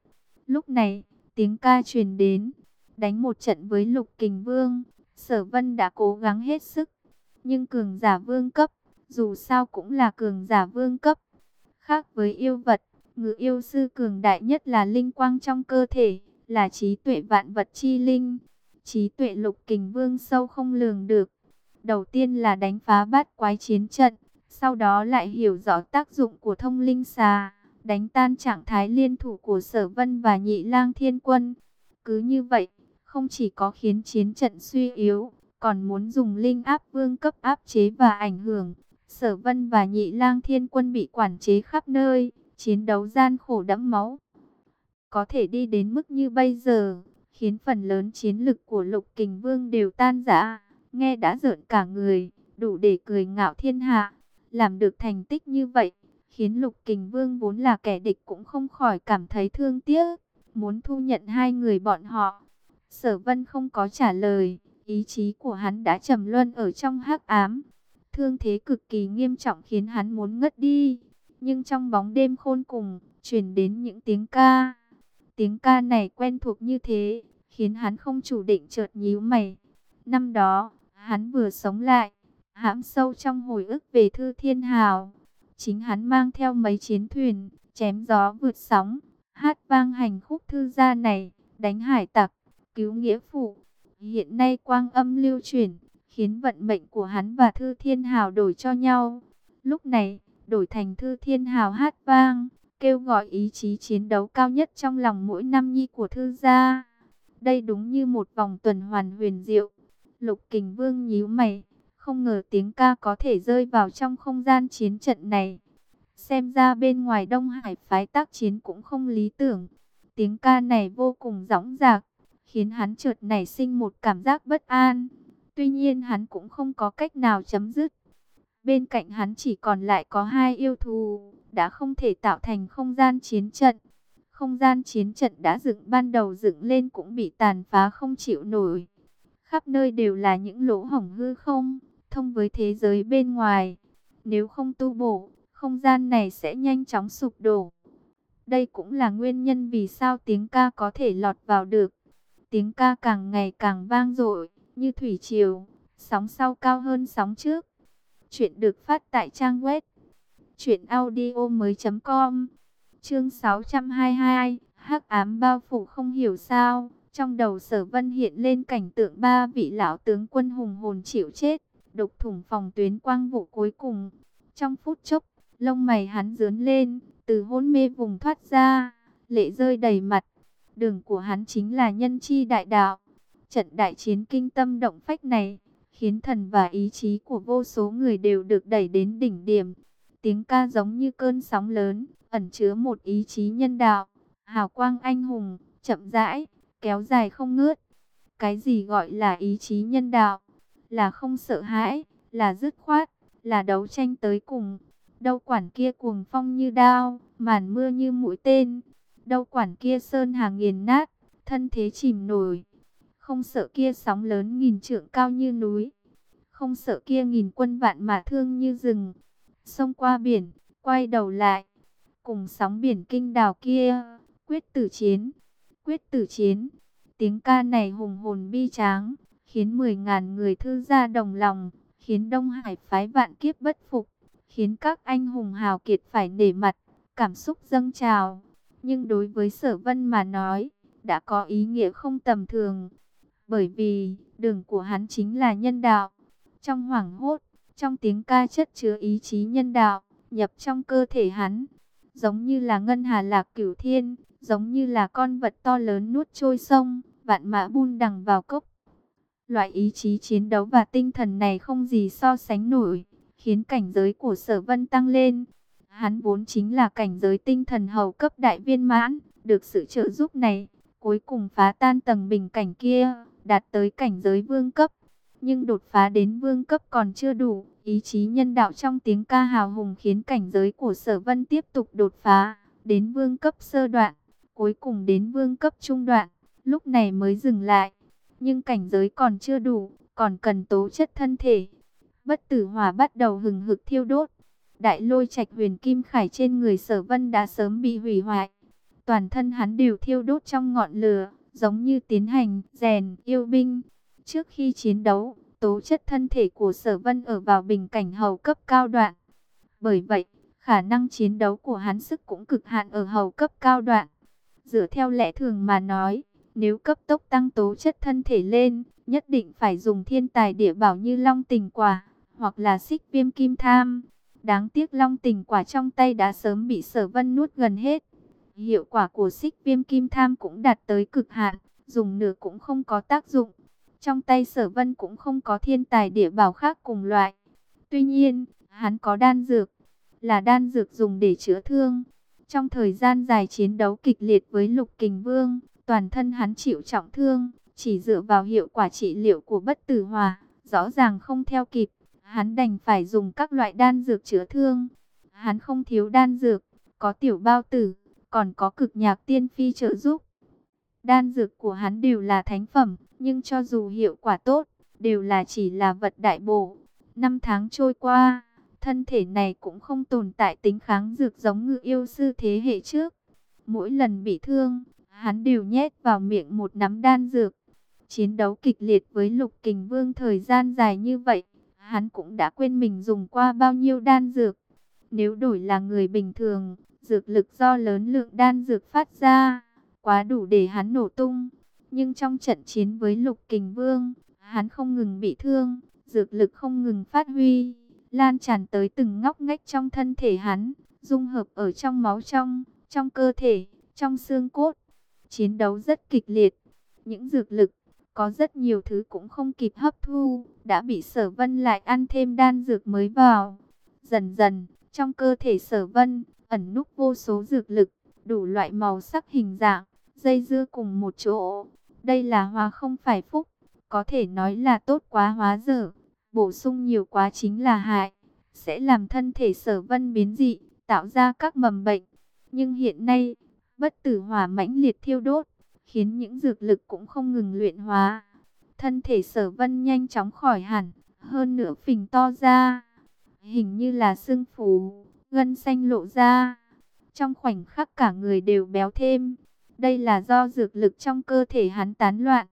Lúc này, tiếng ca truyền đến, đánh một trận với Lục Kình Vương, Sở Vân đã cố gắng hết sức, nhưng cường giả vương cấp, dù sao cũng là cường giả vương cấp. Khác với yêu vật, ngự yêu sư cường đại nhất là linh quang trong cơ thể, là trí tuệ vạn vật chi linh. Trí tuệ Lục Kình Vương sâu không lường được. Đầu tiên là đánh phá bát quái chiến trận, sau đó lại hiểu rõ tác dụng của thông linh xà đánh tan trạng thái liên thủ của Sở Vân và Nhị Lang Thiên Quân. Cứ như vậy, không chỉ có khiến chiến trận suy yếu, còn muốn dùng linh áp vương cấp áp chế và ảnh hưởng. Sở Vân và Nhị Lang Thiên Quân bị quản chế khắp nơi, chiến đấu gian khổ đẫm máu. Có thể đi đến mức như bây giờ, khiến phần lớn chiến lực của Lục Kình Vương đều tan rã, nghe đã rợn cả người, đủ để cười ngạo thiên hạ. Làm được thành tích như vậy, khiến Lục Kình Vương vốn là kẻ địch cũng không khỏi cảm thấy thương tiếc, muốn thu nhận hai người bọn họ. Sở Vân không có trả lời, ý chí của hắn đã trầm luân ở trong hắc ám. Thương thế cực kỳ nghiêm trọng khiến hắn muốn ngất đi, nhưng trong bóng đêm khôn cùng, truyền đến những tiếng ca. Tiếng ca này quen thuộc như thế, khiến hắn không chủ định chợt nhíu mày. Năm đó, hắn vừa sống lại, hãm sâu trong hồi ức về Thư Thiên Hào Chính hắn mang theo mấy chiến thuyền, chém gió vượt sóng, hát vang hành khúc thư gia này, đánh hải tặc, cứu nghĩa phụ. Hiện nay quang âm lưu chuyển, khiến vận mệnh của hắn và Thư Thiên Hào đổi cho nhau. Lúc này, đổi thành Thư Thiên Hào hát vang, kêu gọi ý chí chiến đấu cao nhất trong lòng mỗi năm nhi của Thư gia. Đây đúng như một vòng tuần hoàn huyền diệu. Lục Kình Vương nhíu mày, không ngờ tiếng ca có thể rơi vào trong không gian chiến trận này. Xem ra bên ngoài Đông Hải phái tác chiến cũng không lý tưởng. Tiếng ca này vô cùng rõng rạc, khiến hắn chợt nảy sinh một cảm giác bất an. Tuy nhiên hắn cũng không có cách nào chấm dứt. Bên cạnh hắn chỉ còn lại có hai yêu thù, đã không thể tạo thành không gian chiến trận. Không gian chiến trận đã dựng ban đầu dựng lên cũng bị tàn phá không chịu nổi. Khắp nơi đều là những lỗ hổng hư không, thông với thế giới bên ngoài. Nếu không tu bổ, không gian này sẽ nhanh chóng sụp đổ. Đây cũng là nguyên nhân vì sao tiếng ca có thể lọt vào được. Tiếng ca càng ngày càng vang dội, như thủy triều, sóng sau cao hơn sóng trước. Chuyện được phát tại trang web truyệnaudiomoi.com. Chương 622, Hắc ám bao phủ không hiểu sao, trong đầu Sở Vân hiện lên cảnh tượng ba vị lão tướng quân hùng hồn chịu chết, đục thủng phòng tuyến quang vụ cuối cùng. Trong phút chốc, lông mày hắn dướn lên, từ hôn mê vùng thoát ra, lệ rơi đầy mặt. Đường của hắn chính là nhân chi đại đạo. Trận đại chiến kinh tâm động phách này, khiến thần và ý chí của vô số người đều được đẩy đến đỉnh điểm. Tiếng ca giống như cơn sóng lớn, ẩn chứa một ý chí nhân đạo, hào quang anh hùng, chậm rãi, kéo dài không ngớt. Cái gì gọi là ý chí nhân đạo? Là không sợ hãi, là dứt khoát, là đấu tranh tới cùng. Đâu quản kia cuồng phong như đao, màn mưa như mũi tên. Đâu quản kia sơn hàng nghiền nát, thân thế chìm nổi. Không sợ kia sóng lớn nghìn trượng cao như núi. Không sợ kia nghìn quân vạn mà thương như rừng. Xông qua biển, quay đầu lại. Cùng sóng biển kinh đào kia, quyết tử chiến. Quyết tử chiến. Tiếng ca này hùng hồn bi tráng, khiến 10.000 người thư gia đồng lòng, khiến Đông Hải phái vạn kiếp bất phục khiến các anh hùng hào kiệt phải nể mặt, cảm xúc dâng trào. Nhưng đối với sở vân mà nói, đã có ý nghĩa không tầm thường. Bởi vì, đường của hắn chính là nhân đạo. Trong hoảng hốt, trong tiếng ca chất chứa ý chí nhân đạo, nhập trong cơ thể hắn. Giống như là ngân hà lạc cửu thiên, giống như là con vật to lớn nuốt trôi sông, vạn mã bun đằng vào cốc. Loại ý chí chiến đấu và tinh thần này không gì so sánh nổi khiến cảnh giới của sở vân tăng lên. Hắn vốn chính là cảnh giới tinh thần hầu cấp đại viên mãn, được sự trợ giúp này, cuối cùng phá tan tầng bình cảnh kia, đạt tới cảnh giới vương cấp. Nhưng đột phá đến vương cấp còn chưa đủ, ý chí nhân đạo trong tiếng ca hào hùng khiến cảnh giới của sở vân tiếp tục đột phá, đến vương cấp sơ đoạn, cuối cùng đến vương cấp trung đoạn, lúc này mới dừng lại. Nhưng cảnh giới còn chưa đủ, còn cần tố chất thân thể, bất tử hỏa bắt đầu hừng hực thiêu đốt. Đại lôi trạch huyền kim khải trên người sở vân đã sớm bị hủy hoại. Toàn thân hắn đều thiêu đốt trong ngọn lửa, giống như tiến hành, rèn, yêu binh. Trước khi chiến đấu, tố chất thân thể của sở vân ở vào bình cảnh hầu cấp cao đoạn. Bởi vậy, khả năng chiến đấu của hắn sức cũng cực hạn ở hầu cấp cao đoạn. Dựa theo lẽ thường mà nói, nếu cấp tốc tăng tố chất thân thể lên, nhất định phải dùng thiên tài địa bảo như long tình quả hoặc là xích viêm kim tham. Đáng tiếc long tình quả trong tay đã sớm bị sở vân nuốt gần hết. Hiệu quả của xích viêm kim tham cũng đạt tới cực hạn, dùng nửa cũng không có tác dụng. Trong tay sở vân cũng không có thiên tài địa bảo khác cùng loại. Tuy nhiên, hắn có đan dược, là đan dược dùng để chữa thương. Trong thời gian dài chiến đấu kịch liệt với lục kình vương, toàn thân hắn chịu trọng thương, chỉ dựa vào hiệu quả trị liệu của bất tử hòa, rõ ràng không theo kịp hắn đành phải dùng các loại đan dược chữa thương. Hắn không thiếu đan dược, có tiểu bao tử, còn có cực nhạc tiên phi trợ giúp. Đan dược của hắn đều là thánh phẩm, nhưng cho dù hiệu quả tốt, đều là chỉ là vật đại bổ. Năm tháng trôi qua, thân thể này cũng không tồn tại tính kháng dược giống ngự yêu sư thế hệ trước. Mỗi lần bị thương, hắn đều nhét vào miệng một nắm đan dược. Chiến đấu kịch liệt với lục kình vương thời gian dài như vậy, hắn cũng đã quên mình dùng qua bao nhiêu đan dược. Nếu đổi là người bình thường, dược lực do lớn lượng đan dược phát ra, quá đủ để hắn nổ tung. Nhưng trong trận chiến với Lục Kình Vương, hắn không ngừng bị thương, dược lực không ngừng phát huy, lan tràn tới từng ngóc ngách trong thân thể hắn, dung hợp ở trong máu trong, trong cơ thể, trong xương cốt. Chiến đấu rất kịch liệt, những dược lực, có rất nhiều thứ cũng không kịp hấp thu, đã bị sở vân lại ăn thêm đan dược mới vào. Dần dần, trong cơ thể sở vân, ẩn núp vô số dược lực, đủ loại màu sắc hình dạng, dây dưa cùng một chỗ. Đây là hóa không phải phúc, có thể nói là tốt quá hóa dở, bổ sung nhiều quá chính là hại, sẽ làm thân thể sở vân biến dị, tạo ra các mầm bệnh. Nhưng hiện nay, bất tử hỏa mãnh liệt thiêu đốt, khiến những dược lực cũng không ngừng luyện hóa. Thân thể sở vân nhanh chóng khỏi hẳn, hơn nữa phình to ra, hình như là xương phù, gân xanh lộ ra. Trong khoảnh khắc cả người đều béo thêm, đây là do dược lực trong cơ thể hắn tán loạn.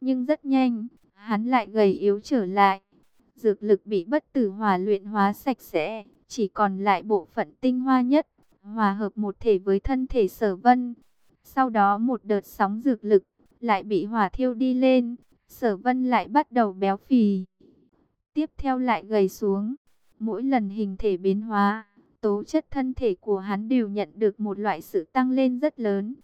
Nhưng rất nhanh, hắn lại gầy yếu trở lại. Dược lực bị bất tử hòa luyện hóa sạch sẽ, chỉ còn lại bộ phận tinh hoa nhất, hòa hợp một thể với thân thể sở vân. Sau đó một đợt sóng dược lực lại bị hỏa thiêu đi lên, sở vân lại bắt đầu béo phì. Tiếp theo lại gầy xuống, mỗi lần hình thể biến hóa, tố chất thân thể của hắn đều nhận được một loại sự tăng lên rất lớn.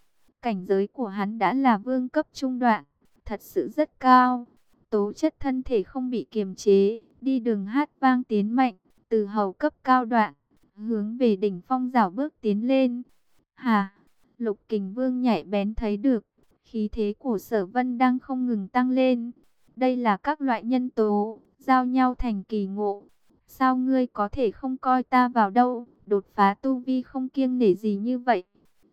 Cảnh giới của hắn đã là vương cấp trung đoạn, thật sự rất cao. Tố chất thân thể không bị kiềm chế, đi đường hát vang tiến mạnh, từ hầu cấp cao đoạn, hướng về đỉnh phong rào bước tiến lên. Hà, lục kình vương nhảy bén thấy được, khí thế của sở vân đang không ngừng tăng lên. Đây là các loại nhân tố, giao nhau thành kỳ ngộ. Sao ngươi có thể không coi ta vào đâu, đột phá tu vi không kiêng nể gì như vậy?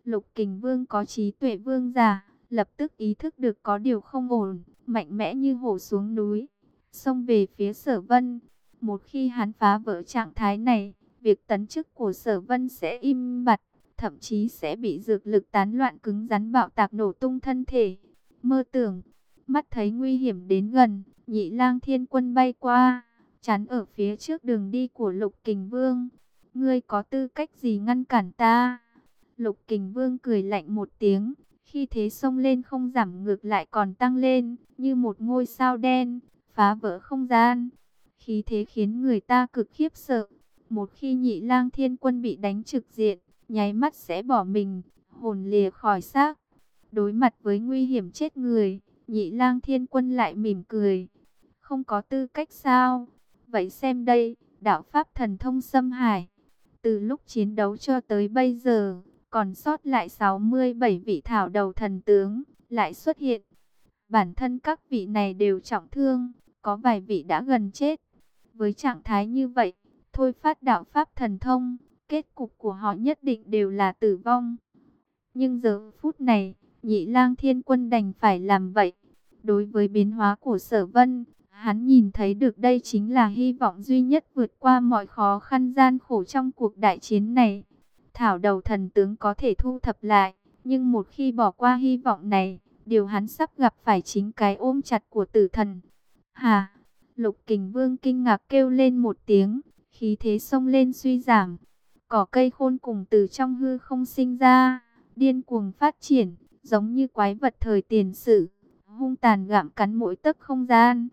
Lục kình vương có trí tuệ vương giả, lập tức ý thức được có điều không ổn, mạnh mẽ như hổ xuống núi, xông về phía sở vân. Một khi hắn phá vỡ trạng thái này, việc tấn chức của sở vân sẽ im bặt, thậm chí sẽ bị dược lực tán loạn cứng rắn bạo tạc nổ tung thân thể. Mơ tưởng, mắt thấy nguy hiểm đến gần, nhị lang thiên quân bay qua, chắn ở phía trước đường đi của lục kình vương. Ngươi có tư cách gì ngăn cản ta? Lục kình vương cười lạnh một tiếng, khi thế sông lên không giảm ngược lại còn tăng lên, như một ngôi sao đen, phá vỡ không gian. Khí thế khiến người ta cực khiếp sợ. Một khi nhị lang thiên quân bị đánh trực diện, nháy mắt sẽ bỏ mình, hồn lìa khỏi xác. Đối mặt với nguy hiểm chết người, nhị lang thiên quân lại mỉm cười. Không có tư cách sao? Vậy xem đây, đạo Pháp thần thông xâm hải. Từ lúc chiến đấu cho tới bây giờ, còn sót lại 67 vị thảo đầu thần tướng, lại xuất hiện. Bản thân các vị này đều trọng thương, có vài vị đã gần chết. Với trạng thái như vậy, thôi phát đạo Pháp thần thông, kết cục của họ nhất định đều là tử vong. Nhưng giờ phút này, nhị lang thiên quân đành phải làm vậy. Đối với biến hóa của sở vân, hắn nhìn thấy được đây chính là hy vọng duy nhất vượt qua mọi khó khăn gian khổ trong cuộc đại chiến này. Thảo đầu thần tướng có thể thu thập lại, nhưng một khi bỏ qua hy vọng này, điều hắn sắp gặp phải chính cái ôm chặt của tử thần. Hà, lục kình vương kinh ngạc kêu lên một tiếng, khí thế sông lên suy giảm. Cỏ cây khôn cùng từ trong hư không sinh ra, điên cuồng phát triển, giống như quái vật thời tiền sử, hung tàn gặm cắn mỗi tấc không gian.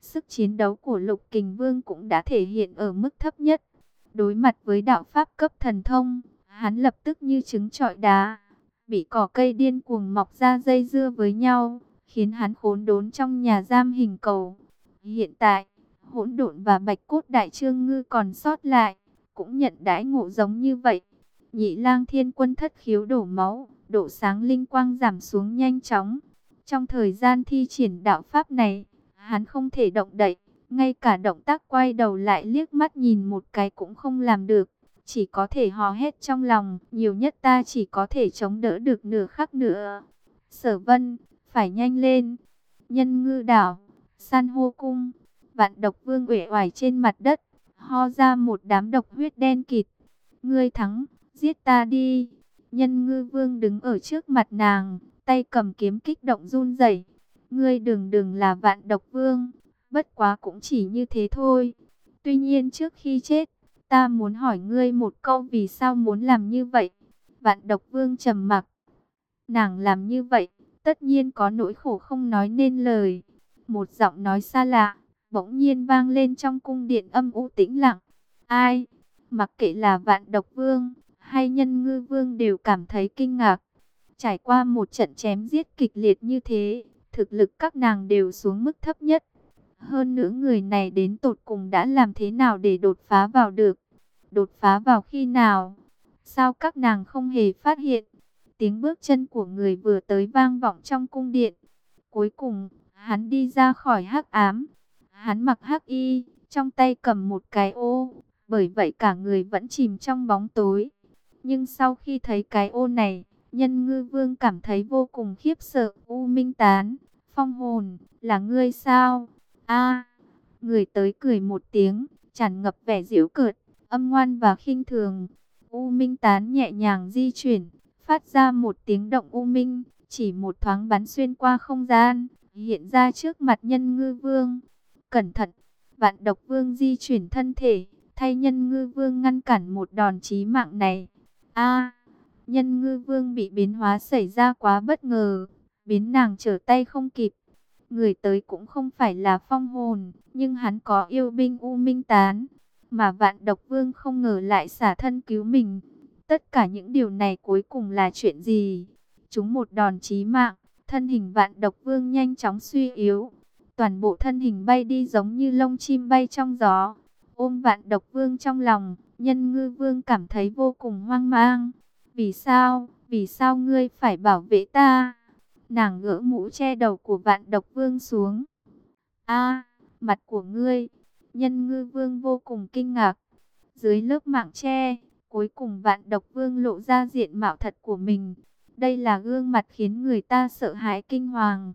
Sức chiến đấu của lục kình vương cũng đã thể hiện ở mức thấp nhất. Đối mặt với đạo pháp cấp thần thông, hắn lập tức như trứng trọi đá, bị cỏ cây điên cuồng mọc ra dây dưa với nhau, khiến hắn khốn đốn trong nhà giam hình cầu. Hiện tại, hỗn độn và bạch cốt đại trương ngư còn sót lại, cũng nhận đãi ngộ giống như vậy. Nhị lang thiên quân thất khiếu đổ máu, độ sáng linh quang giảm xuống nhanh chóng. Trong thời gian thi triển đạo pháp này, hắn không thể động đậy, ngay cả động tác quay đầu lại liếc mắt nhìn một cái cũng không làm được. Chỉ có thể hò hét trong lòng, nhiều nhất ta chỉ có thể chống đỡ được nửa khắc nữa. Sở vân, phải nhanh lên. Nhân ngư đảo, san hô cung, vạn độc vương uể oải trên mặt đất, ho ra một đám độc huyết đen kịt. Ngươi thắng, giết ta đi. Nhân ngư vương đứng ở trước mặt nàng, tay cầm kiếm kích động run rẩy. Ngươi đừng đừng là vạn độc vương, bất quá cũng chỉ như thế thôi. Tuy nhiên trước khi chết, ta muốn hỏi ngươi một câu vì sao muốn làm như vậy. Vạn độc vương trầm mặc. Nàng làm như vậy, tất nhiên có nỗi khổ không nói nên lời. Một giọng nói xa lạ, bỗng nhiên vang lên trong cung điện âm u tĩnh lặng. Ai? Mặc kệ là vạn độc vương, hay nhân ngư vương đều cảm thấy kinh ngạc. Trải qua một trận chém giết kịch liệt như thế, thực lực các nàng đều xuống mức thấp nhất. Hơn nữa người này đến tột cùng đã làm thế nào để đột phá vào được? Đột phá vào khi nào? Sao các nàng không hề phát hiện? Tiếng bước chân của người vừa tới vang vọng trong cung điện. Cuối cùng, hắn đi ra khỏi hắc ám. Hắn mặc hắc y, trong tay cầm một cái ô, bởi vậy cả người vẫn chìm trong bóng tối. Nhưng sau khi thấy cái ô này, nhân ngư vương cảm thấy vô cùng khiếp sợ. U minh tán, phong hồn, là ngươi sao? A người tới cười một tiếng, tràn ngập vẻ giễu cợt, âm ngoan và khinh thường. U minh tán nhẹ nhàng di chuyển, phát ra một tiếng động u minh, chỉ một thoáng bắn xuyên qua không gian, hiện ra trước mặt nhân ngư vương. Cẩn thận, vạn độc vương di chuyển thân thể, thay nhân ngư vương ngăn cản một đòn chí mạng này. A, nhân ngư vương bị biến hóa xảy ra quá bất ngờ, biến nàng trở tay không kịp. Người tới cũng không phải là phong hồn, nhưng hắn có yêu binh u minh tán, mà vạn độc vương không ngờ lại xả thân cứu mình. Tất cả những điều này cuối cùng là chuyện gì? Chúng một đòn chí mạng, thân hình vạn độc vương nhanh chóng suy yếu. Toàn bộ thân hình bay đi giống như lông chim bay trong gió. Ôm vạn độc vương trong lòng, nhân ngư vương cảm thấy vô cùng hoang mang. Vì sao, vì sao ngươi phải bảo vệ ta? Nàng gỡ mũ che đầu của vạn độc vương xuống. a mặt của ngươi. Nhân ngư vương vô cùng kinh ngạc. Dưới lớp mạng che, cuối cùng vạn độc vương lộ ra diện mạo thật của mình. Đây là gương mặt khiến người ta sợ hãi kinh hoàng.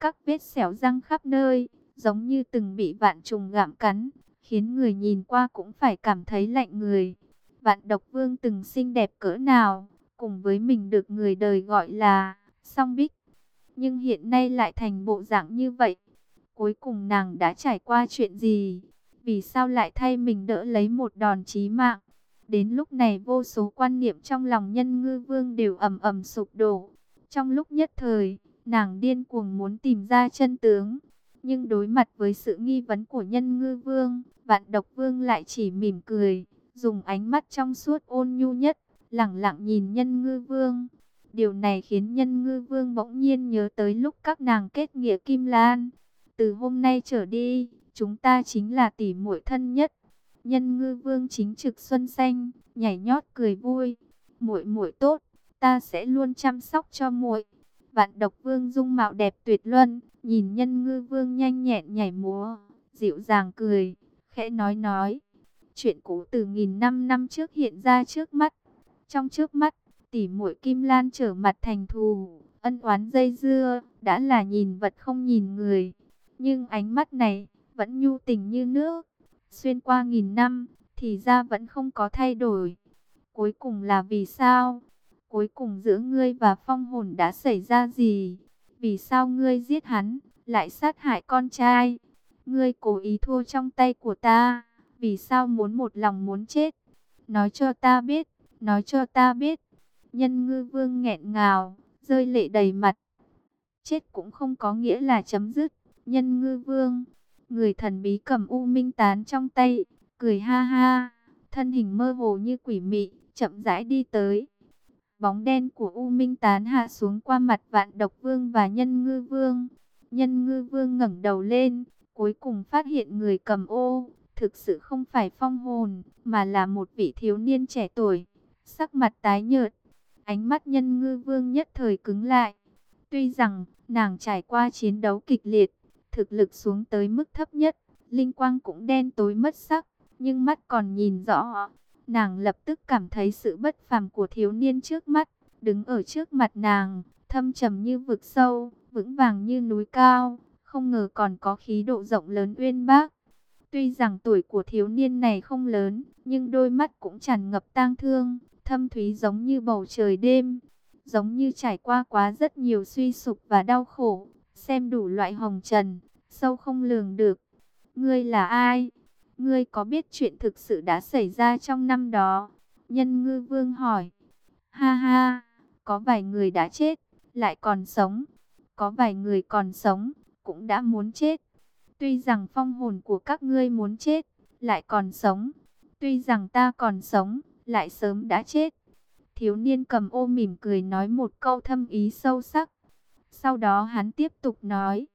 Các vết xẻo răng khắp nơi, giống như từng bị vạn trùng gặm cắn, khiến người nhìn qua cũng phải cảm thấy lạnh người. Vạn độc vương từng xinh đẹp cỡ nào, cùng với mình được người đời gọi là song bích. Nhưng hiện nay lại thành bộ dạng như vậy. Cuối cùng nàng đã trải qua chuyện gì? Vì sao lại thay mình đỡ lấy một đòn chí mạng? Đến lúc này vô số quan niệm trong lòng nhân ngư vương đều ầm ầm sụp đổ. Trong lúc nhất thời, nàng điên cuồng muốn tìm ra chân tướng. Nhưng đối mặt với sự nghi vấn của nhân ngư vương, vạn độc vương lại chỉ mỉm cười, dùng ánh mắt trong suốt ôn nhu nhất, lặng lặng nhìn nhân ngư vương. Điều này khiến nhân ngư vương bỗng nhiên nhớ tới lúc các nàng kết nghĩa Kim Lan. Từ hôm nay trở đi, chúng ta chính là tỷ muội thân nhất. Nhân ngư vương chính trực xuân xanh, nhảy nhót cười vui. Muội muội tốt, ta sẽ luôn chăm sóc cho muội. Vạn độc vương dung mạo đẹp tuyệt luân, nhìn nhân ngư vương nhanh nhẹn nhảy múa, dịu dàng cười, khẽ nói nói. Chuyện cũ từ nghìn năm năm trước hiện ra trước mắt. Trong trước mắt, tỷ muội Kim Lan trở mặt thành thù, ân oán dây dưa, đã là nhìn vật không nhìn người. Nhưng ánh mắt này, vẫn nhu tình như nước, xuyên qua nghìn năm, thì ra vẫn không có thay đổi. Cuối cùng là vì sao? Cuối cùng giữa ngươi và phong hồn đã xảy ra gì? Vì sao ngươi giết hắn, lại sát hại con trai? Ngươi cố ý thua trong tay của ta, vì sao muốn một lòng muốn chết? Nói cho ta biết, nói cho ta biết. Nhân ngư vương nghẹn ngào, rơi lệ đầy mặt. Chết cũng không có nghĩa là chấm dứt. Nhân ngư vương, người thần bí cầm u minh tán trong tay, cười ha ha, thân hình mơ hồ như quỷ mị, chậm rãi đi tới. Bóng đen của u minh tán hạ xuống qua mặt vạn độc vương và nhân ngư vương. Nhân ngư vương ngẩng đầu lên, cuối cùng phát hiện người cầm ô, thực sự không phải phong hồn, mà là một vị thiếu niên trẻ tuổi, sắc mặt tái nhợt. Ánh mắt nhân ngư vương nhất thời cứng lại. Tuy rằng, nàng trải qua chiến đấu kịch liệt, thực lực xuống tới mức thấp nhất, linh quang cũng đen tối mất sắc, nhưng mắt còn nhìn rõ. Nàng lập tức cảm thấy sự bất phàm của thiếu niên trước mắt, đứng ở trước mặt nàng, thâm trầm như vực sâu, vững vàng như núi cao, không ngờ còn có khí độ rộng lớn uyên bác. Tuy rằng tuổi của thiếu niên này không lớn, nhưng đôi mắt cũng tràn ngập tang thương, thâm thúy giống như bầu trời đêm, giống như trải qua quá rất nhiều suy sụp và đau khổ, xem đủ loại hồng trần, sâu không lường được. Ngươi là ai? Ngươi có biết chuyện thực sự đã xảy ra trong năm đó? Nhân ngư vương hỏi. Ha ha, có vài người đã chết, lại còn sống. có vài người còn sống, cũng đã muốn chết. Tuy rằng phong hồn của các ngươi muốn chết, lại còn sống. Tuy rằng ta còn sống, lại sớm đã chết. Thiếu niên cầm ô mỉm cười nói một câu thâm ý sâu sắc. Sau đó hắn tiếp tục nói,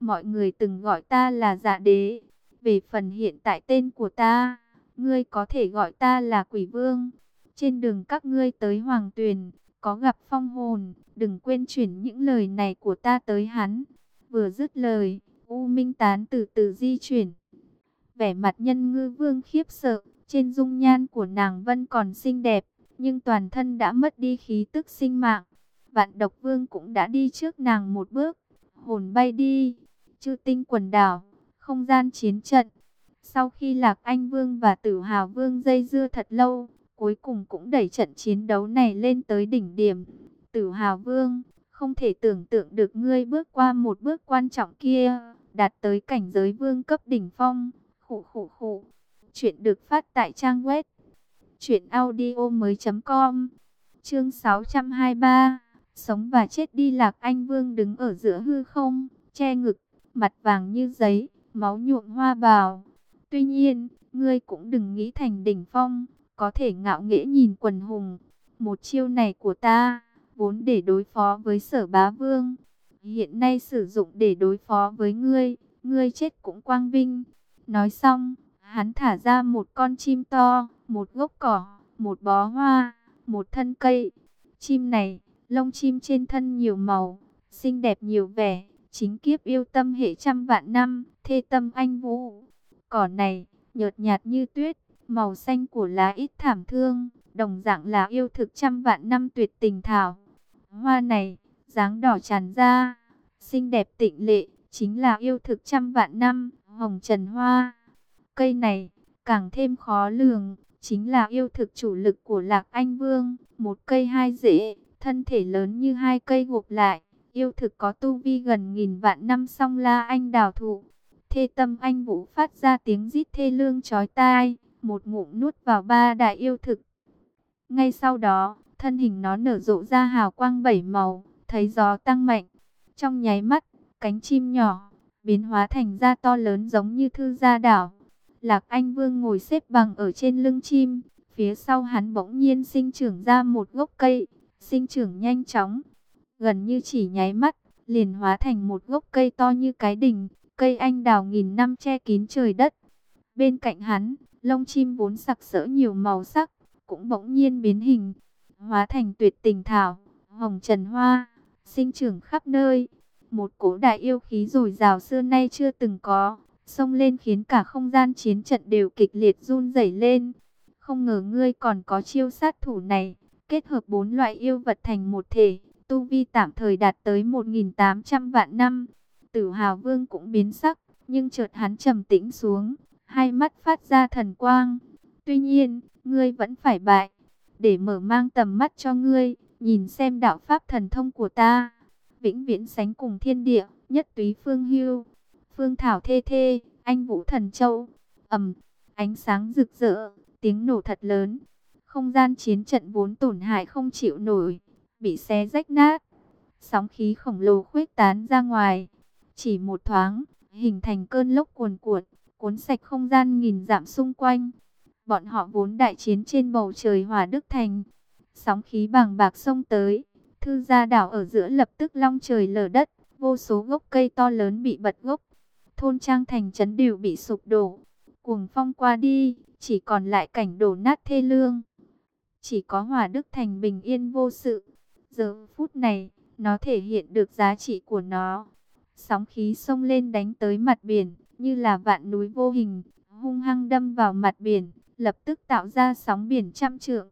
mọi người từng gọi ta là dạ đế. Về phần hiện tại tên của ta, ngươi có thể gọi ta là quỷ vương. Trên đường các ngươi tới Hoàng Tuyền, có gặp phong hồn, đừng quên chuyển những lời này của ta tới hắn. Vừa dứt lời, U Minh Tán từ từ di chuyển. Vẻ mặt nhân ngư vương khiếp sợ, trên dung nhan của nàng vẫn còn xinh đẹp, nhưng toàn thân đã mất đi khí tức sinh mạng. Vạn độc vương cũng đã đi trước nàng một bước, hồn bay đi, chư tinh quần đảo, không gian chiến trận. Sau khi Lạc Anh Vương và Tử Hào Vương dây dưa thật lâu, cuối cùng cũng đẩy trận chiến đấu này lên tới đỉnh điểm. Tử Hào Vương, không thể tưởng tượng được ngươi bước qua một bước quan trọng kia, đạt tới cảnh giới vương cấp đỉnh phong. Khủ khủ khủ. Chuyện được phát tại trang web truyệnaudiomoi.com. Chương 623. Sống và chết đi Lạc Anh Vương đứng ở giữa hư không, che ngực, mặt vàng như giấy, máu nhuộm hoa bào. Tuy nhiên, ngươi cũng đừng nghĩ thành đỉnh phong, có thể ngạo nghễ nhìn quần hùng. Một chiêu này của ta, vốn để đối phó với sở bá vương. Hiện nay sử dụng để đối phó với ngươi, ngươi chết cũng quang vinh. Nói xong, hắn thả ra một con chim to, một gốc cỏ, một bó hoa, một thân cây. Chim này, lông chim trên thân nhiều màu, xinh đẹp nhiều vẻ, chính kiếp yêu tâm hệ trăm vạn năm, thê tâm anh vũ. Cỏ này, nhợt nhạt như tuyết, màu xanh của lá ít thảm thương, đồng dạng là yêu thực trăm vạn năm tuyệt tình thảo. Hoa này, dáng đỏ tràn ra, xinh đẹp tịnh lệ, chính là yêu thực trăm vạn năm, hồng trần hoa. Cây này, càng thêm khó lường, chính là yêu thực chủ lực của Lạc Anh Vương, một cây hai rễ, thân thể lớn như hai cây gộp lại, yêu thực có tu vi gần nghìn vạn năm song la anh đào thụ. Thê tâm anh vũ phát ra tiếng rít thê lương chói tai, một ngụm nuốt vào ba đại yêu thực. Ngay sau đó, thân hình nó nở rộ ra hào quang bảy màu, thấy gió tăng mạnh. Trong nháy mắt, cánh chim nhỏ, biến hóa thành da to lớn giống như thư gia đảo. Lạc Anh Vương ngồi xếp bằng ở trên lưng chim, phía sau hắn bỗng nhiên sinh trưởng ra một gốc cây, sinh trưởng nhanh chóng, gần như chỉ nháy mắt, liền hóa thành một gốc cây to như cái đình, cây anh đào nghìn năm che kín trời đất. Bên cạnh hắn, lông chim vốn sặc sỡ nhiều màu sắc, cũng bỗng nhiên biến hình, hóa thành tuyệt tình thảo, hồng trần hoa, sinh trưởng khắp nơi. Một cổ đại yêu khí rồi rào xưa nay chưa từng có, xông lên khiến cả không gian chiến trận đều kịch liệt run rẩy lên. Không ngờ ngươi còn có chiêu sát thủ này, kết hợp bốn loại yêu vật thành một thể, tu vi tạm thời đạt tới 1.800 vạn năm. Tử Hào Vương cũng biến sắc, nhưng chợt hắn trầm tĩnh xuống, hai mắt phát ra thần quang. Tuy nhiên, ngươi vẫn phải bại, để mở mang tầm mắt cho ngươi, nhìn xem đạo pháp thần thông của ta. Vĩnh viễn sánh cùng thiên địa, nhất túy phương hưu. Phương Thảo thê thê, anh Vũ Thần Châu. ầm, ánh sáng rực rỡ, tiếng nổ thật lớn. Không gian chiến trận vốn tổn hại không chịu nổi, bị xé rách nát. Sóng khí khổng lồ khuếch tán ra ngoài. Chỉ một thoáng, hình thành cơn lốc cuồn cuộn, cuốn sạch không gian nghìn dặm xung quanh. Bọn họ vốn đại chiến trên bầu trời Hòa Đức Thành. Sóng khí bàng bạc xông tới, thư gia đảo ở giữa lập tức long trời lở đất, vô số gốc cây to lớn bị bật gốc, thôn trang thành trấn đều bị sụp đổ. Cuồng phong qua đi, chỉ còn lại cảnh đổ nát thê lương. Chỉ có Hòa Đức Thành bình yên vô sự. Giờ phút này, nó thể hiện được giá trị của nó. Sóng khí sông lên đánh tới mặt biển, như là vạn núi vô hình, hung hăng đâm vào mặt biển, lập tức tạo ra sóng biển trăm trượng.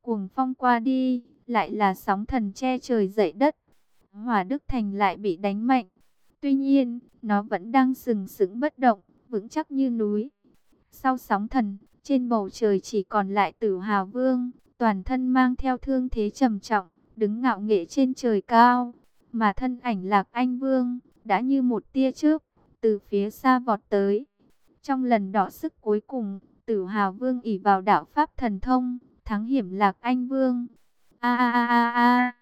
Cuồng phong qua đi, lại là sóng thần che trời dậy đất. Hòa Đức Thành lại bị đánh mạnh. Tuy nhiên, nó vẫn đang sừng sững bất động, vững chắc như núi. Sau sóng thần, trên bầu trời chỉ còn lại tử hào vương, toàn thân mang theo thương thế trầm trọng, đứng ngạo nghệ trên trời cao. Mà thân ảnh lạc anh vương, đã như một tia chớp, từ phía xa vọt tới. Trong lần đỏ sức cuối cùng, tử hào vương ỉ vào đạo pháp thần thông, thắng hiểm lạc anh vương. A a a a a.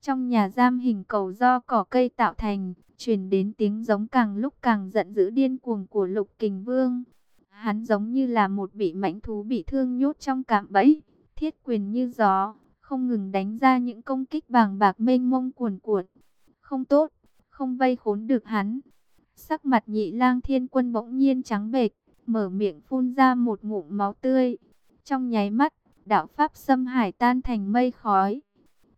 Trong nhà giam hình cầu do cỏ cây tạo thành, truyền đến tiếng giống càng lúc càng giận dữ điên cuồng của Lục Kình Vương. Hắn giống như là một bị mãnh thú bị thương nhốt trong cạm bẫy, thiết quyền như gió, không ngừng đánh ra những công kích bàng bạc mênh mông cuồn cuộn. Không tốt, không vây khốn được hắn. Sắc mặt nhị lang thiên quân bỗng nhiên trắng bệch, mở miệng phun ra một ngụm máu tươi. Trong nháy mắt, đạo pháp xâm hải tan thành mây khói.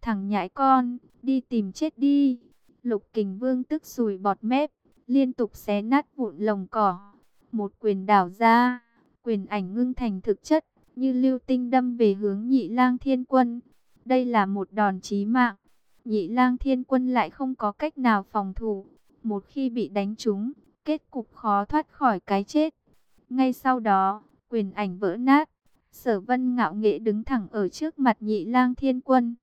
Thằng nhãi con, đi tìm chết đi. Lục kình vương tức sùi bọt mép, liên tục xé nát vụn lồng cỏ. Một quyền đảo ra, quyền ảnh ngưng thành thực chất, như lưu tinh đâm về hướng nhị lang thiên quân. Đây là một đòn chí mạng. Nhị lang thiên quân lại không có cách nào phòng thủ. Một khi bị đánh trúng, kết cục khó thoát khỏi cái chết. Ngay sau đó, quyền ảnh vỡ nát. Sở vân ngạo nghệ đứng thẳng ở trước mặt nhị lang thiên quân.